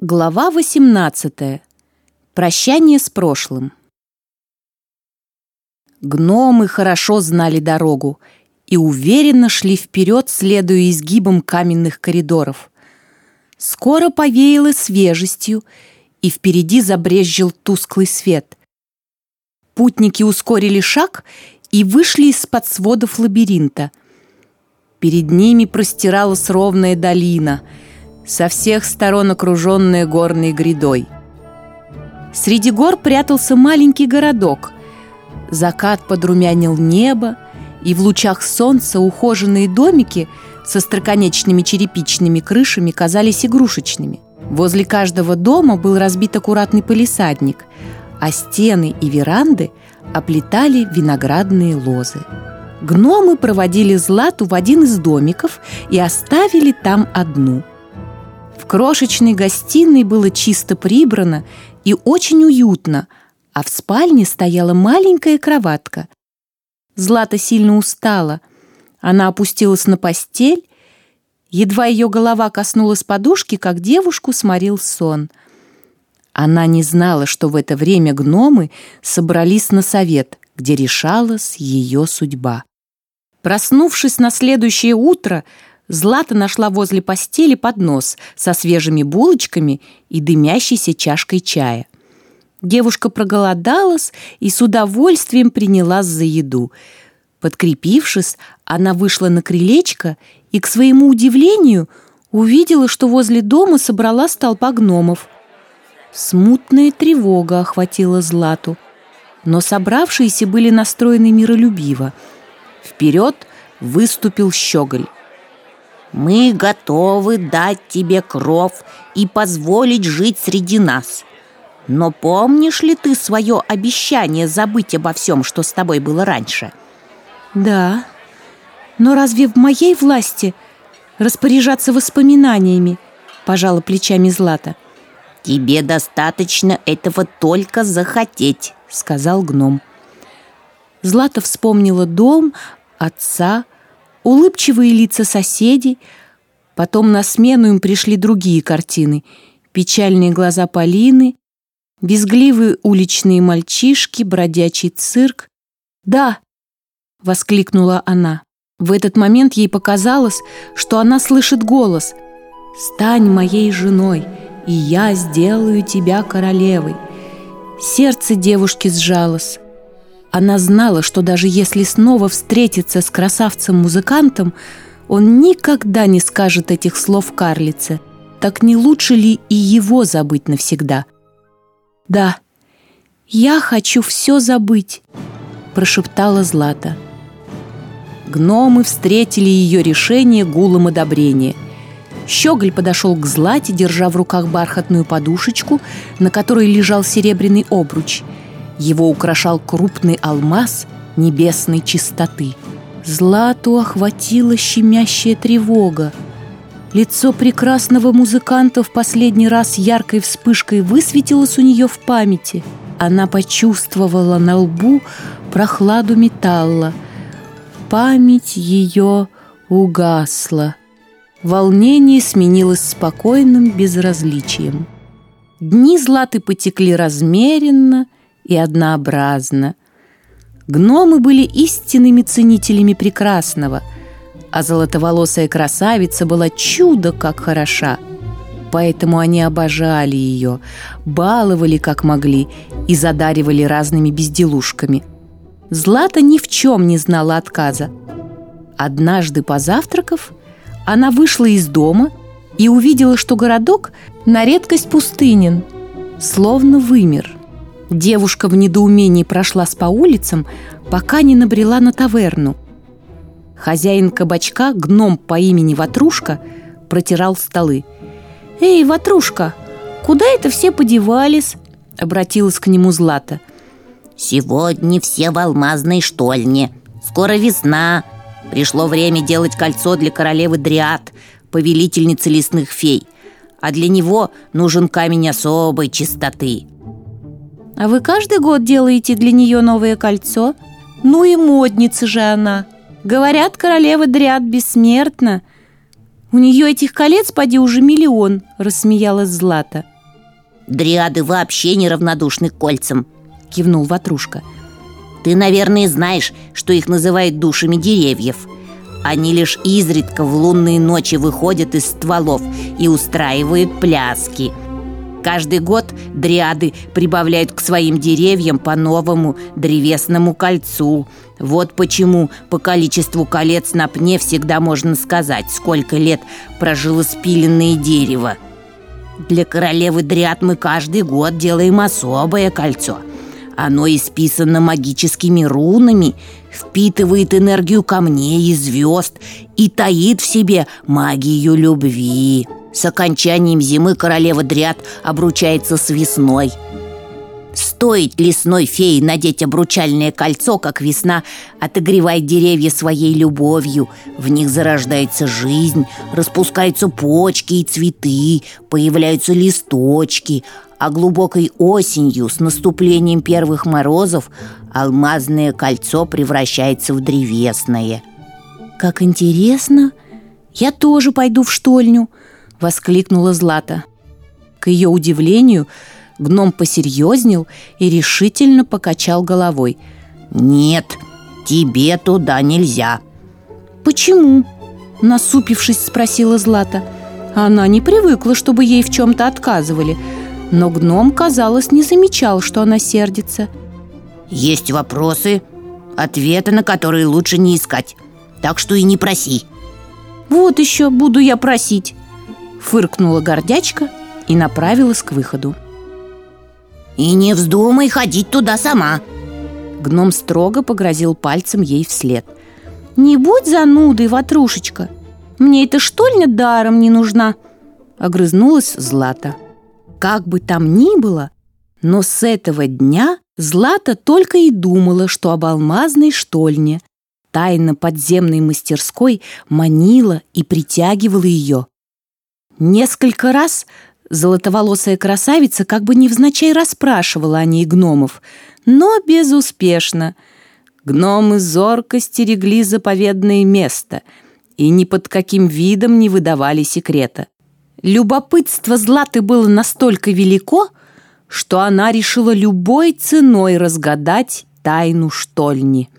Глава 18. Прощание с прошлым. Гномы хорошо знали дорогу и уверенно шли вперед, следуя изгибам каменных коридоров. Скоро повеяло свежестью, и впереди забрезжил тусклый свет. Путники ускорили шаг и вышли из-под сводов лабиринта. Перед ними простиралась ровная долина — со всех сторон окруженная горной грядой. Среди гор прятался маленький городок. Закат подрумянил небо, и в лучах солнца ухоженные домики со строконечными черепичными крышами казались игрушечными. Возле каждого дома был разбит аккуратный полисадник, а стены и веранды оплетали виноградные лозы. Гномы проводили Злату в один из домиков и оставили там одну – крошечной гостиной было чисто прибрано и очень уютно, а в спальне стояла маленькая кроватка. Злата сильно устала. Она опустилась на постель. Едва ее голова коснулась подушки, как девушку сморил сон. Она не знала, что в это время гномы собрались на совет, где решалась ее судьба. Проснувшись на следующее утро, Злата нашла возле постели поднос со свежими булочками и дымящейся чашкой чая. Девушка проголодалась и с удовольствием принялась за еду. Подкрепившись, она вышла на крылечко и, к своему удивлению, увидела, что возле дома собралась толпа гномов. Смутная тревога охватила Злату, но собравшиеся были настроены миролюбиво. Вперед выступил Щеголь. Мы готовы дать тебе кров и позволить жить среди нас. Но помнишь ли ты свое обещание забыть обо всем, что с тобой было раньше? Да, но разве в моей власти распоряжаться воспоминаниями? Пожала плечами Злата. Тебе достаточно этого только захотеть, сказал гном. Злата вспомнила дом, отца, улыбчивые лица соседей. Потом на смену им пришли другие картины. Печальные глаза Полины, безгливые уличные мальчишки, бродячий цирк. «Да!» — воскликнула она. В этот момент ей показалось, что она слышит голос «Стань моей женой, и я сделаю тебя королевой». Сердце девушки сжалось. Она знала, что даже если снова встретится с красавцем-музыкантом, он никогда не скажет этих слов карлице. Так не лучше ли и его забыть навсегда? «Да, я хочу все забыть», — прошептала Злата. Гномы встретили ее решение гулом одобрения. Щеголь подошел к Злате, держа в руках бархатную подушечку, на которой лежал серебряный обруч — его украшал крупный алмаз небесной чистоты. Злату охватила щемящая тревога. Лицо прекрасного музыканта в последний раз яркой вспышкой высветилось у нее в памяти. Она почувствовала на лбу прохладу металла. Память ее угасла. Волнение сменилось спокойным безразличием. Дни Златы потекли размеренно – и однообразно. Гномы были истинными ценителями прекрасного, а золотоволосая красавица была чудо как хороша. Поэтому они обожали ее, баловали как могли и задаривали разными безделушками. Злата ни в чем не знала отказа. Однажды позавтракав, она вышла из дома и увидела, что городок на редкость пустынен, словно вымер – Девушка в недоумении прошлась по улицам, пока не набрела на таверну. Хозяин кабачка, гном по имени Ватрушка, протирал столы. «Эй, Ватрушка, куда это все подевались?» — обратилась к нему Злата. «Сегодня все в алмазной штольне. Скоро весна. Пришло время делать кольцо для королевы Дриад, повелительницы лесных фей. А для него нужен камень особой чистоты». А вы каждый год делаете для нее новое кольцо? Ну и модница же она. Говорят, королева Дриад бессмертна. У нее этих колец, поди, уже миллион, рассмеялась Злата. Дриады вообще неравнодушны к кольцам, кивнул Ватрушка. Ты, наверное, знаешь, что их называют душами деревьев. Они лишь изредка в лунные ночи выходят из стволов и устраивают пляски. Каждый год дриады прибавляют к своим деревьям по новому древесному кольцу. Вот почему по количеству колец на пне всегда можно сказать, сколько лет прожило спиленное дерево. Для королевы дриад мы каждый год делаем особое кольцо – оно исписано магическими рунами, впитывает энергию камней и звезд и таит в себе магию любви. С окончанием зимы королева Дриад обручается с весной. Стоит лесной фее надеть обручальное кольцо, как весна отогревает деревья своей любовью. В них зарождается жизнь, распускаются почки и цветы, появляются листочки, а глубокой осенью с наступлением первых морозов алмазное кольцо превращается в древесное. «Как интересно! Я тоже пойду в штольню!» — воскликнула Злата. К ее удивлению, гном посерьезнел и решительно покачал головой. «Нет, тебе туда нельзя!» «Почему?» — насупившись, спросила Злата. Она не привыкла, чтобы ей в чем-то отказывали — но гном, казалось, не замечал, что она сердится Есть вопросы, ответы на которые лучше не искать Так что и не проси Вот еще буду я просить Фыркнула гордячка и направилась к выходу И не вздумай ходить туда сама Гном строго погрозил пальцем ей вслед «Не будь занудой, ватрушечка! Мне эта штольня даром не нужна!» Огрызнулась Злата как бы там ни было, но с этого дня Злата только и думала, что об алмазной штольне. Тайна подземной мастерской манила и притягивала ее. Несколько раз золотоволосая красавица как бы невзначай расспрашивала о ней гномов, но безуспешно. Гномы зорко стерегли заповедное место и ни под каким видом не выдавали секрета. Любопытство Златы было настолько велико, что она решила любой ценой разгадать тайну штольни.